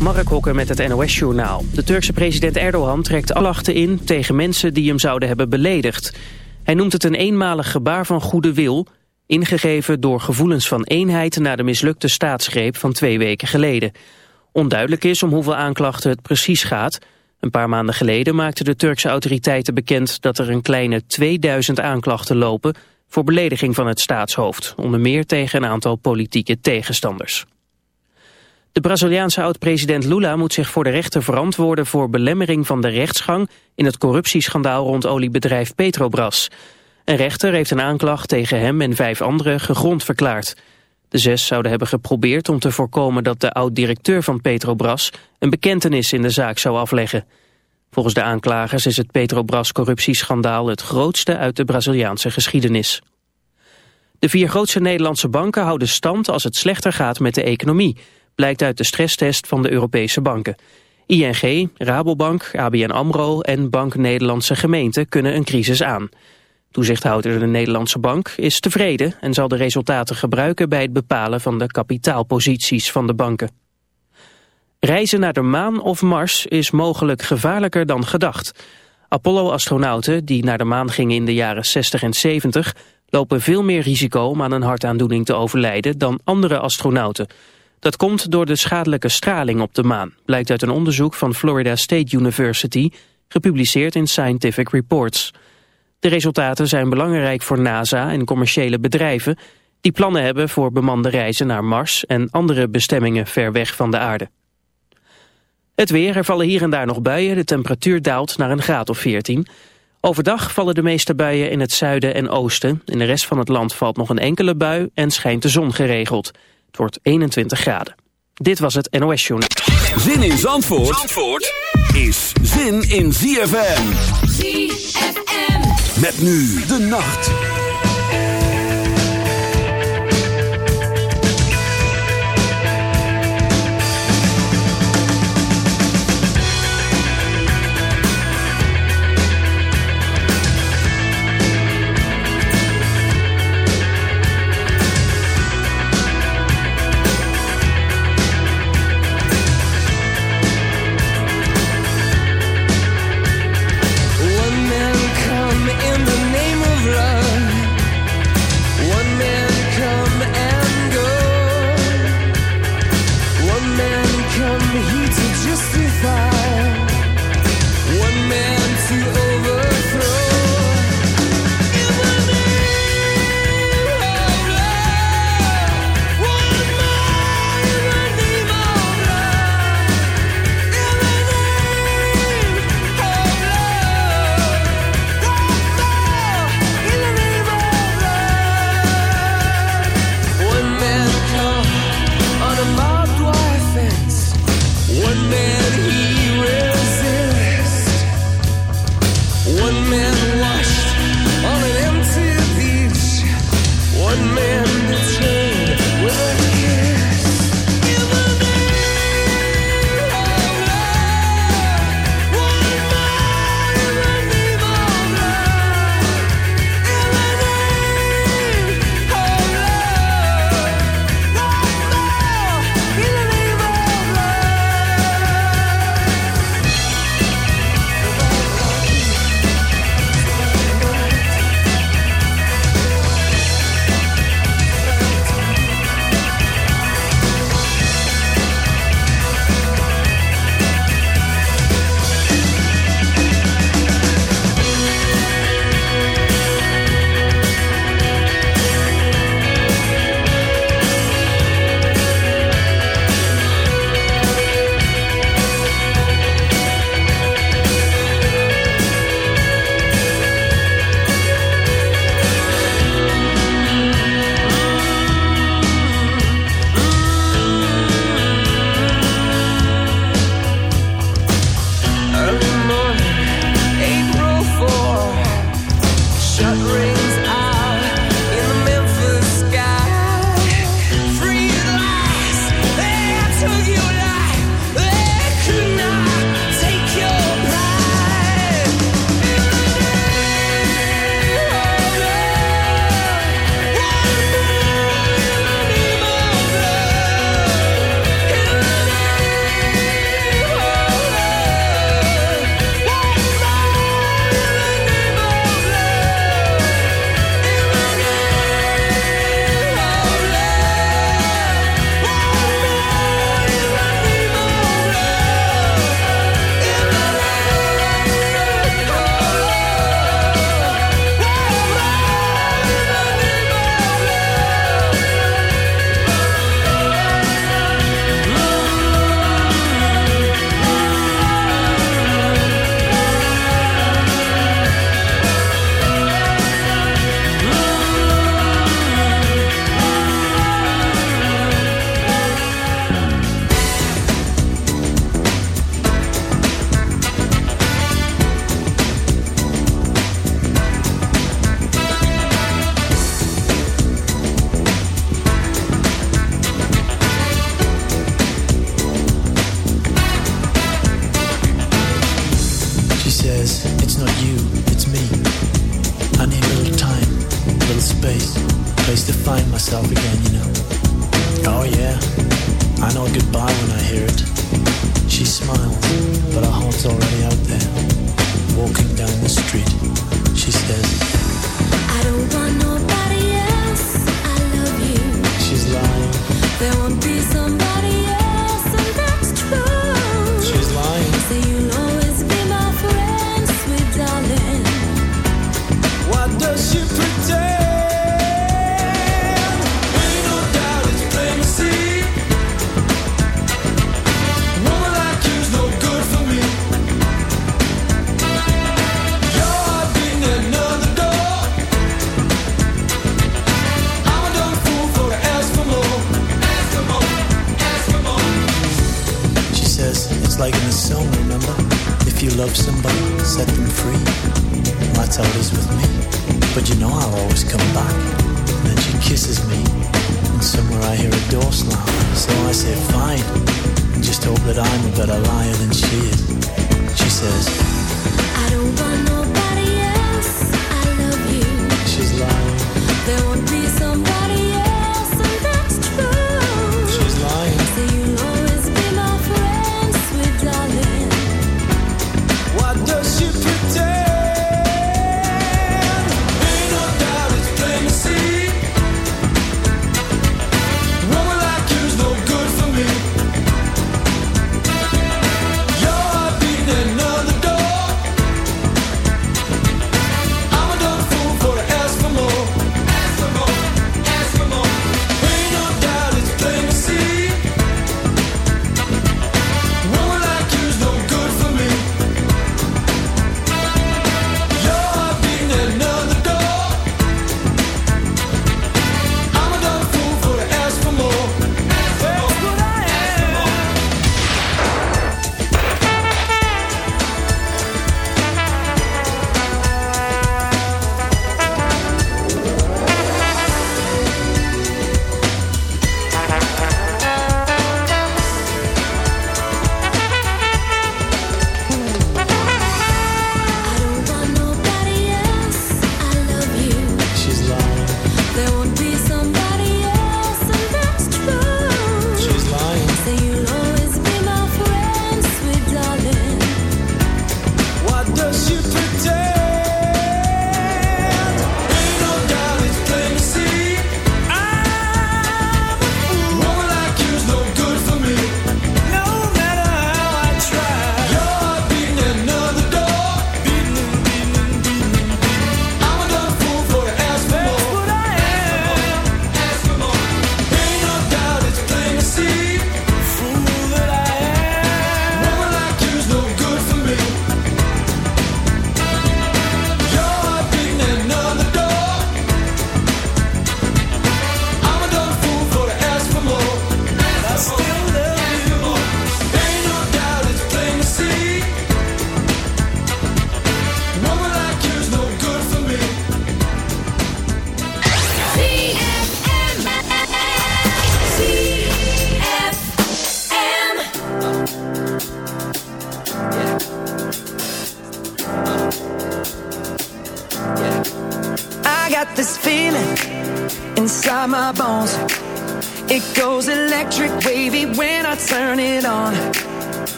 Mark Hokker met het NOS-journaal. De Turkse president Erdogan trekt allachten in tegen mensen die hem zouden hebben beledigd. Hij noemt het een eenmalig gebaar van goede wil... ingegeven door gevoelens van eenheid na de mislukte staatsgreep van twee weken geleden. Onduidelijk is om hoeveel aanklachten het precies gaat. Een paar maanden geleden maakten de Turkse autoriteiten bekend... dat er een kleine 2000 aanklachten lopen voor belediging van het staatshoofd. Onder meer tegen een aantal politieke tegenstanders. De Braziliaanse oud-president Lula moet zich voor de rechter verantwoorden voor belemmering van de rechtsgang in het corruptieschandaal rond oliebedrijf Petrobras. Een rechter heeft een aanklacht tegen hem en vijf anderen gegrond verklaard. De zes zouden hebben geprobeerd om te voorkomen dat de oud-directeur van Petrobras een bekentenis in de zaak zou afleggen. Volgens de aanklagers is het Petrobras-corruptieschandaal het grootste uit de Braziliaanse geschiedenis. De vier grootste Nederlandse banken houden stand als het slechter gaat met de economie blijkt uit de stresstest van de Europese banken. ING, Rabobank, ABN AMRO en Bank Nederlandse Gemeenten kunnen een crisis aan. Toezichthouder de Nederlandse Bank is tevreden en zal de resultaten gebruiken bij het bepalen van de kapitaalposities van de banken. Reizen naar de maan of Mars is mogelijk gevaarlijker dan gedacht. Apollo-astronauten die naar de maan gingen in de jaren 60 en 70 lopen veel meer risico om aan een hartaandoening te overlijden dan andere astronauten. Dat komt door de schadelijke straling op de maan, blijkt uit een onderzoek van Florida State University, gepubliceerd in Scientific Reports. De resultaten zijn belangrijk voor NASA en commerciële bedrijven die plannen hebben voor bemande reizen naar Mars en andere bestemmingen ver weg van de aarde. Het weer, er vallen hier en daar nog buien, de temperatuur daalt naar een graad of 14. Overdag vallen de meeste buien in het zuiden en oosten. In de rest van het land valt nog een enkele bui en schijnt de zon geregeld. Het wordt 21 graden. Dit was het NOS Journal. Zin in Zandvoort, Zandvoort is zin in ZFM. ZFM. Met nu de nacht.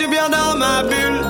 suis bien dans ma bulle.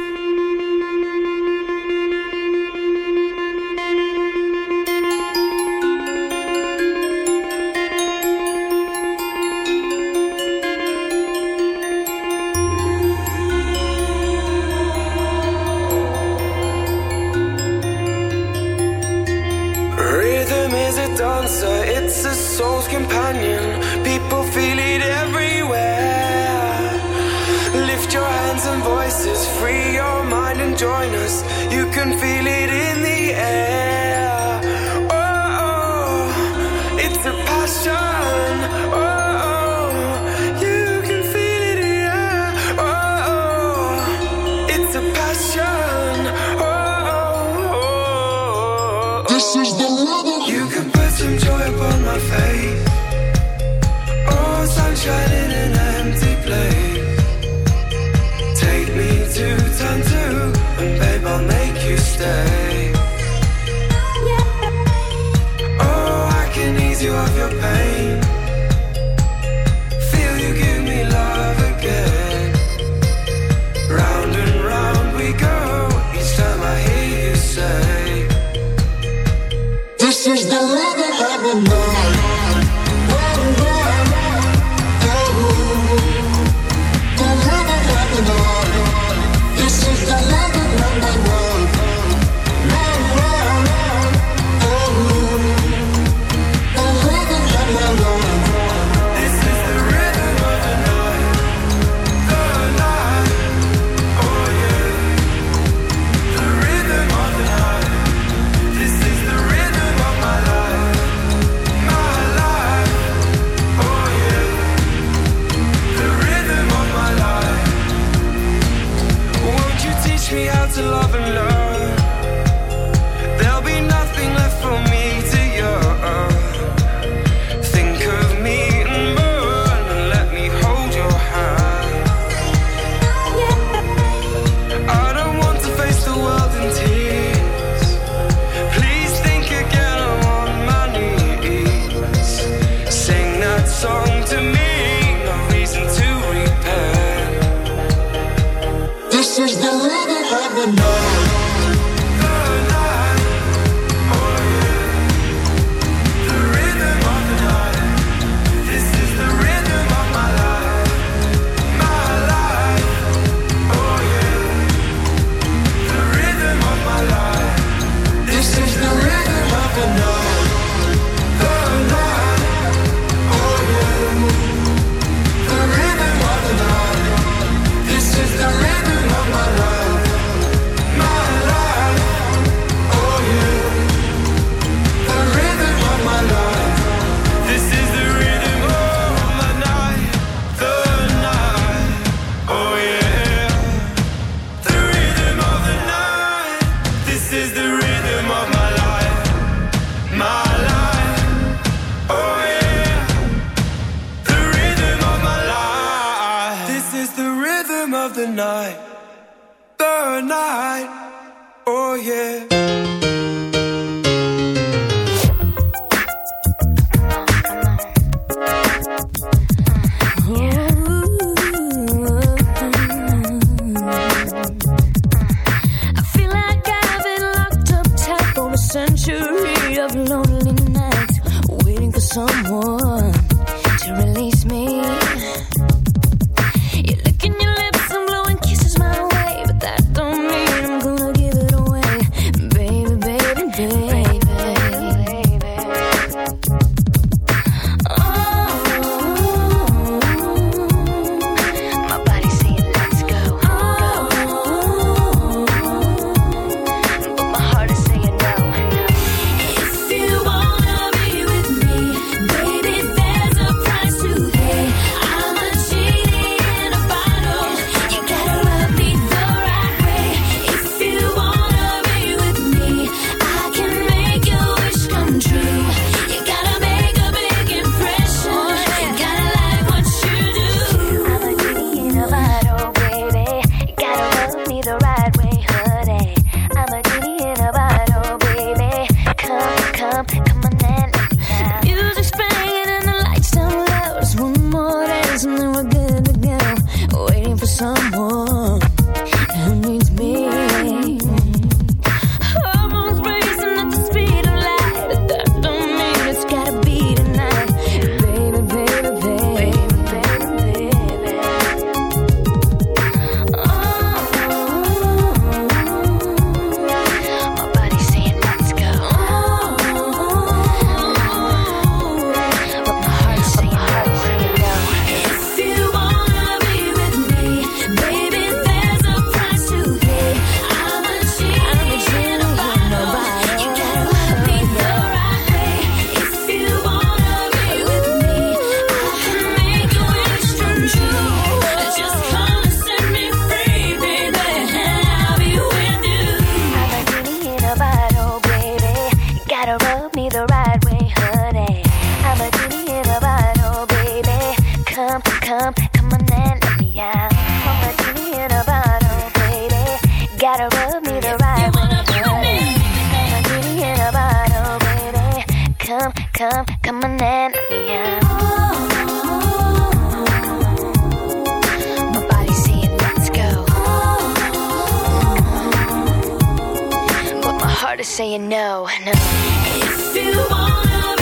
My heart is saying no, no. If you wanna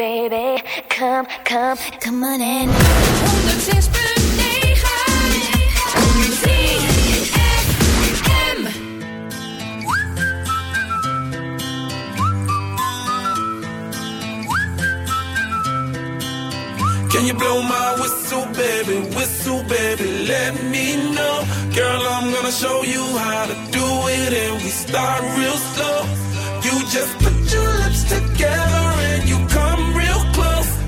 baby. Come, come, come on in. 106.9 Can you blow my whistle, baby? Whistle, baby, let me know. Girl, I'm gonna show you how to do it, and we start real slow. You just put your lips together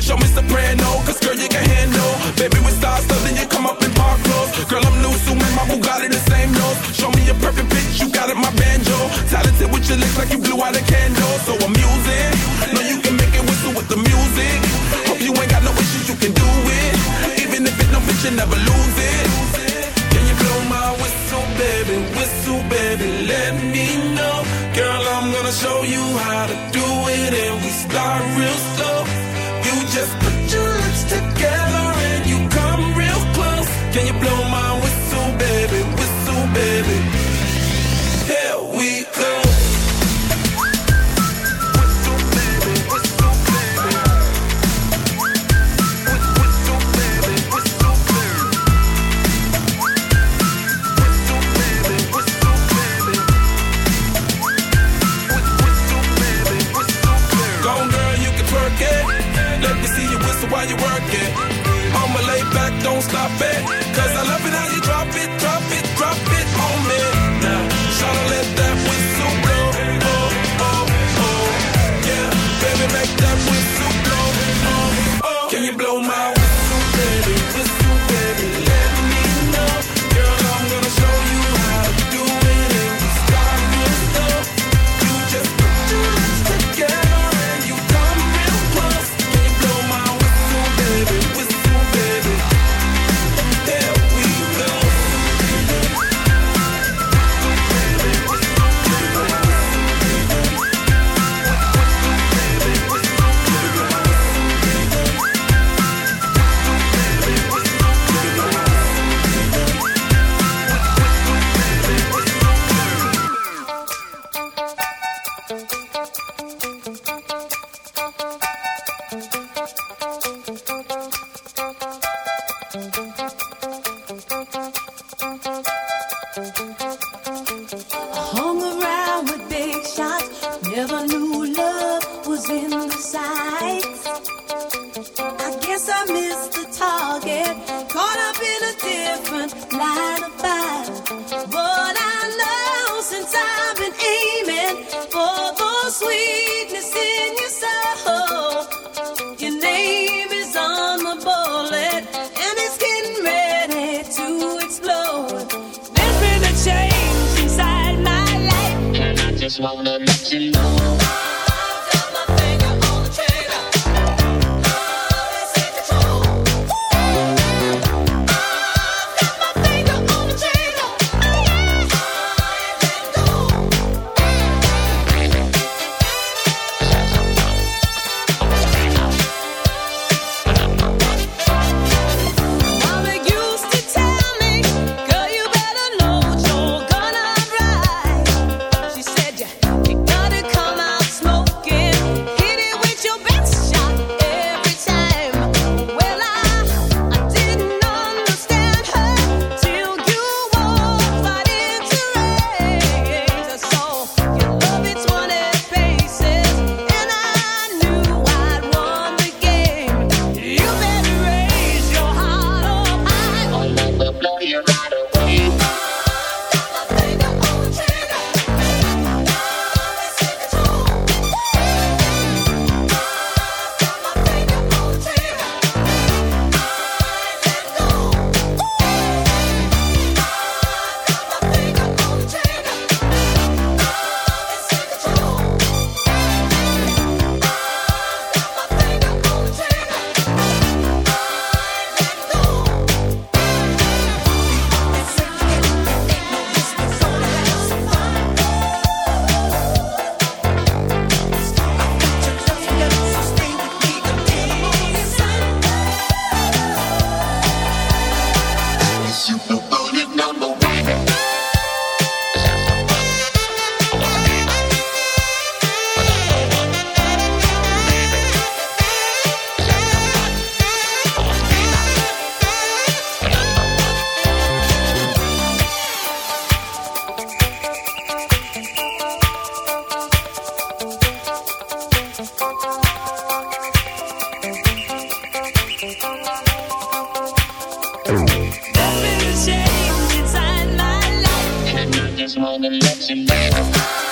Show me soprano, cause girl, you can handle. Baby, with stars, so then you come up in park clothes. Girl, I'm new, so my Bugatti the same nose. Show me a perfect pitch, you got it, my banjo. Talented with your lips like you blew out a candle. So I'm using, know you can make it whistle with the music. Hope you ain't got no issues, you can do it. Even if it no fit, you never lose it. Can you blow my whistle, baby? Whistle, baby, let me know. Girl, I'm gonna show you how to do it, and we start real slow. Can you blow it, so why you work it? I'ma lay back, don't stop it. Cause I love it how you drop it, drop it, drop it on me. Now, shout let that this and let's embrace.